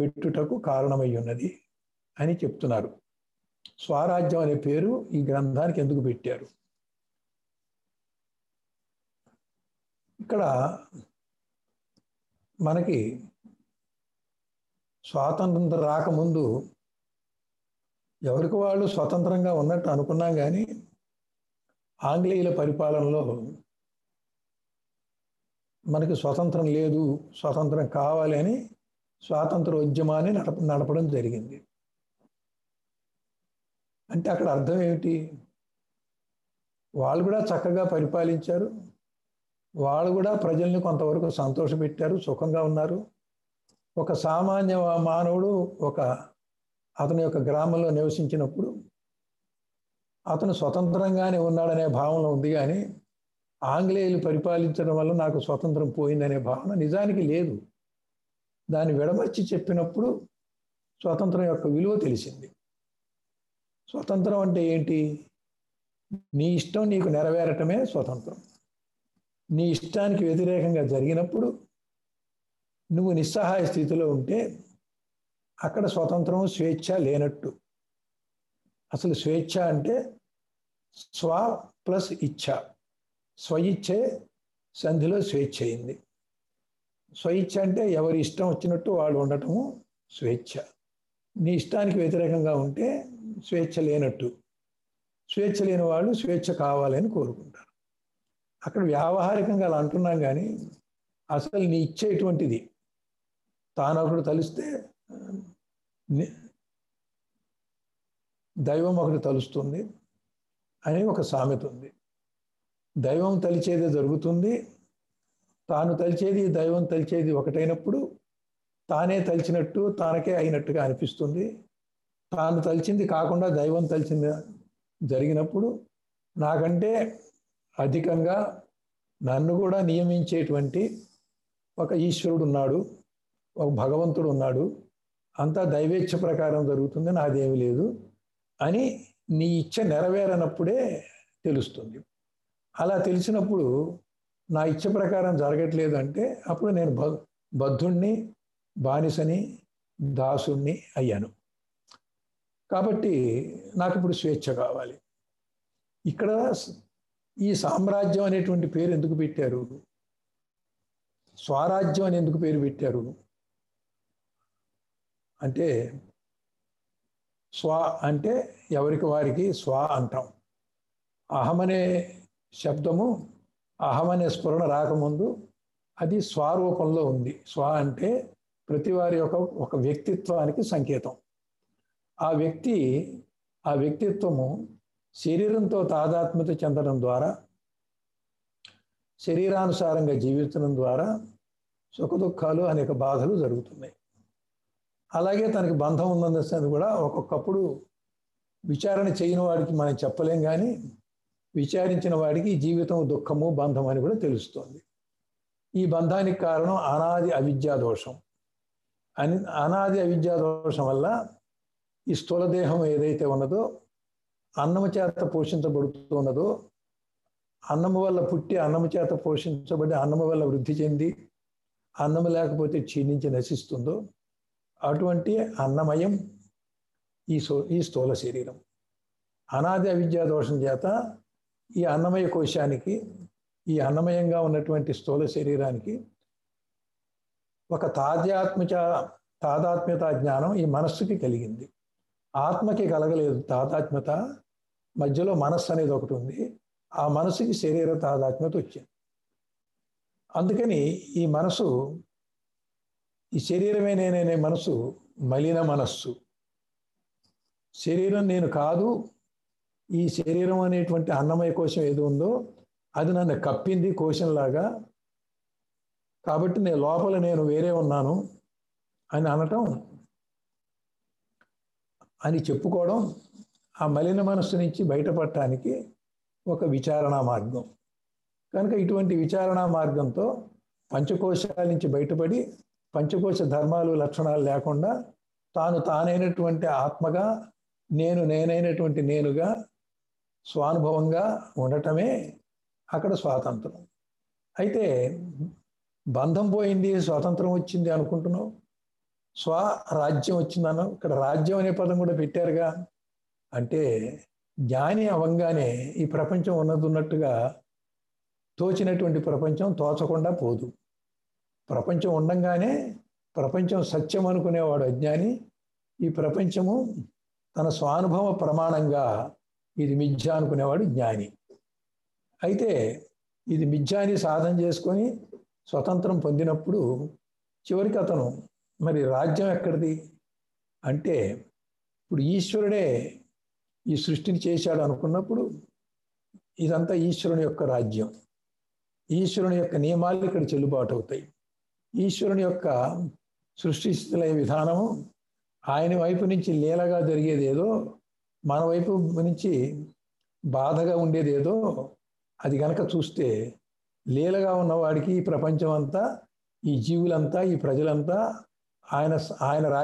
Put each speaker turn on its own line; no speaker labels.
పెట్టుటకు కారణమై ఉన్నది అని చెప్తున్నారు. స్వరాజ్యం అనే పేరు ఈ గ్రంథానికి ఎందుకు పెట్టారు? ఇక్కడ మనకి స్వాతంత్రం రాకముందు ఎవరికి వాళ్ళు స్వతంత్రంగా ఉన్నట్టు అనుకున్నాం కానీ ఆంగ్లేయుల పరిపాలనలో మనకి స్వతంత్రం లేదు స్వతంత్రం కావాలి అని స్వాతంత్ర ఉద్యమాన్ని నడప నడపడం జరిగింది. అంటే అక్కడ అర్థం ఏమిటి? వాళ్ళు కూడా చక్కగా పరిపాలించారు. వాళ్ళు కూడా ప్రజల్ని కొంతవరకు సంతోషపెట్టారు సుఖంగా ఉన్నారు. ఒక సామాన్య మానవుడు ఒక అతని యొక్క గ్రామంలో నివసించినప్పుడు అతను స్వతంత్రంగానే ఉన్నాడనే భావన ఉంది కానీ ఆంగ్లేయులు పరిపాలించడం వల్ల నాకు స్వతంత్రం పోయిందనే భావన నిజానికి లేదు. దాన్ని విడమర్చి చెప్పినప్పుడు స్వతంత్రం యొక్క విలువ తెలిసింది. స్వతంత్రం అంటే ఏంటి? నీ ఇష్టం నీకు నెరవేరటమే స్వతంత్రం. నీ ఇష్టానికి వ్యతిరేకంగా జరిగినప్పుడు నువ్వు నిస్సహాయ స్థితిలో ఉంటే అక్కడ స్వతంత్రం స్వేచ్ఛ లేనట్టు. అసలు స్వేచ్ఛ అంటే స్వ ప్లస్ ఇచ్ఛ. స్వయిచ్ఛే సంధిలో స్వేచ్ఛ అయింది. స్వేచ్ఛ అంటే ఎవరి ఇష్టం వచ్చినట్టు వాళ్ళు ఉండటము స్వేచ్ఛ. నీ ఇష్టానికి వ్యతిరేకంగా ఉంటే స్వేచ్ఛ లేనట్టు. స్వేచ్ఛ లేని వాళ్ళు స్వేచ్ఛ కావాలని కోరుకుంటారు. అక్కడ వ్యావహారికంగా అలా అంటున్నాం కానీ అసలు నీ ఇచ్చేటువంటిది తాను ఒకడు తలిస్తే దైవం ఒకటి తలుస్తుంది అని ఒక సామెత ఉంది. దైవం తలిచేది జరుగుతుంది తాను తలిచేది దైవం తలిచేది ఒకటైనప్పుడు తానే తలిచినట్టు తానకే అయినట్టుగా అనిపిస్తుంది. తాను తలిచింది కాకుండా దైవం తలిచింది జరిగినప్పుడు నాకంటే అధికంగా నన్ను కూడా నియమించేటువంటి ఒక ఈశ్వరుడు ఉన్నాడు ఒక భగవంతుడు ఉన్నాడు. అంతా దైవేచ్ఛ ప్రకారం జరుగుతుంది నాదేమి లేదు అని నీ ఇచ్చ నెరవేరనప్పుడే తెలుస్తుంది. అలా తెలిసినప్పుడు నా ఇచ్చ ప్రకారం జరగట్లేదు అంటే అప్పుడు నేను బ బద్ధుణ్ణి బానిసని దాసుణ్ణి అయ్యాను. కాబట్టి నాకు ఇప్పుడు స్వేచ్ఛ కావాలి. ఇక్కడ ఈ సామ్రాజ్యం అనేటువంటి పేరు ఎందుకు పెట్టారు? స్వరాజ్యం అని ఎందుకు పేరు పెట్టారు? అంటే స్వ అంటే ఎవరికి వారికి స్వ అంటాం. అహమనే శబ్దము అహమనే స్ఫురణ రాకముందు అది స్వరూపంలో ఉంది. స్వ అంటే ప్రతి వారి యొక్క ఒక వ్యక్తిత్వానికి సంకేతం. ఆ వ్యక్తి ఆ వ్యక్తిత్వము శరీరంతో తాదాత్మ్యత చెందడం ద్వారా శరీరానుసారంగా జీవించడం ద్వారా సుఖదుఖాలు అనేక బాధలు జరుగుతున్నాయి. అలాగే తనకి బంధం ఉందన్నది కూడా ఒక్కొక్కప్పుడు విచారణ చేయని వాడికి మనం చెప్పలేం కానీ విచారించిన వాడికి జీవితం దుఃఖము బంధం అని కూడా తెలుస్తుంది. ఈ బంధానికి కారణం అనాది అవిద్యా దోషం. అని అనాది అవిద్యా దోషం వల్ల ఈ స్థూల దేహం ఏదైతే ఉన్నదో అన్నము చేత పోషించబడుతున్నదో అన్నము వల్ల పుట్టి అన్నము చేత పోషించబడి అన్నము వల్ల వృద్ధి చెంది అన్నము లేకపోతే క్షీణించి నశిస్తుందో అటువంటి అన్నమయం ఈ సో ఈ స్థూల శరీరం. అనాది అవిద్యా దోషం చేత ఈ అన్నమయ కోశానికి ఈ అన్నమయంగా ఉన్నటువంటి స్థూల శరీరానికి ఒక తాదాత్మిక తాదాత్మ్యత జ్ఞానం ఈ మనస్సుకి కలిగింది. ఆత్మకి కలగలేదు తాదాత్మ్యత మధ్యలో మనస్సు అనేది ఒకటి ఉంది. ఆ మనసుకి శరీర తాదాత్మ్యత వచ్చింది. అందుకని ఈ మనసు ఈ శరీరమే నేననే మనసు మలిన మనస్సు. శరీరం నేను కాదు ఈ శరీరం అనేటువంటి అన్నమయ కోశం ఏది ఉందో అది నన్ను కప్పింది కోశంలాగా. కాబట్టి నేను లోపల నేను వేరే ఉన్నాను అని అనటం అని చెప్పుకోవడం ఆ మలిన మనస్సు నుంచి బయటపడటానికి ఒక విచారణ మార్గం. కనుక ఇటువంటి విచారణ మార్గంతో పంచకోశాల నుంచి బయటపడి పంచకోశ ధర్మాలు లక్షణాలు లేకుండా తాను తానైనటువంటి ఆత్మగా నేను నేనైనటువంటి నేనుగా స్వానుభవంగా ఉండటమే అక్కడ స్వాతంత్రం. అయితే బంధం పోయింది స్వాతంత్రం వచ్చింది అనుకుంటున్నావు? స్వరాజ్యం వచ్చిందను ఇక్కడ రాజ్యం అనే పదం కూడా పెట్టారుగా. అంటే జ్ఞాని అవంగానే ఈ ప్రపంచం ఉన్నది ఉన్నట్టుగా తోచినటువంటి ప్రపంచం తోచకుండా పోదు. ప్రపంచం ఉండంగానే ప్రపంచం సత్యం అనుకునేవాడు అజ్ఞాని. ఈ ప్రపంచము తన స్వానుభవ ప్రమాణంగా ఇది మిథ్య అనుకునేవాడు జ్ఞాని. అయితే ఇది మిథ్యాని సాధన చేసుకొని స్వతంత్రం పొందినప్పుడు చివరికి అతను మరి రాజ్యం ఎక్కడిది? అంటే ఇప్పుడు ఈశ్వరుడే ఈ సృష్టిని చేశాడు అనుకున్నప్పుడు ఇదంతా ఈశ్వరుని యొక్క రాజ్యం. ఈశ్వరుని యొక్క నియమాలు ఇక్కడ చెల్లుబాటు అవుతాయి. ఈశ్వరుని యొక్క సృష్టిస్తులే విధానము ఆయన వైపు నుంచి లీలగా జరిగేది ఏదో మన వైపు నుంచి బాధగా ఉండేది ఏదో అది గనక చూస్తే లీలగా ఉన్నవాడికి ఈ ప్రపంచం అంతా ఈ జీవులంతా ఈ ప్రజలంతా ఆయన ఆయన రాజ్యం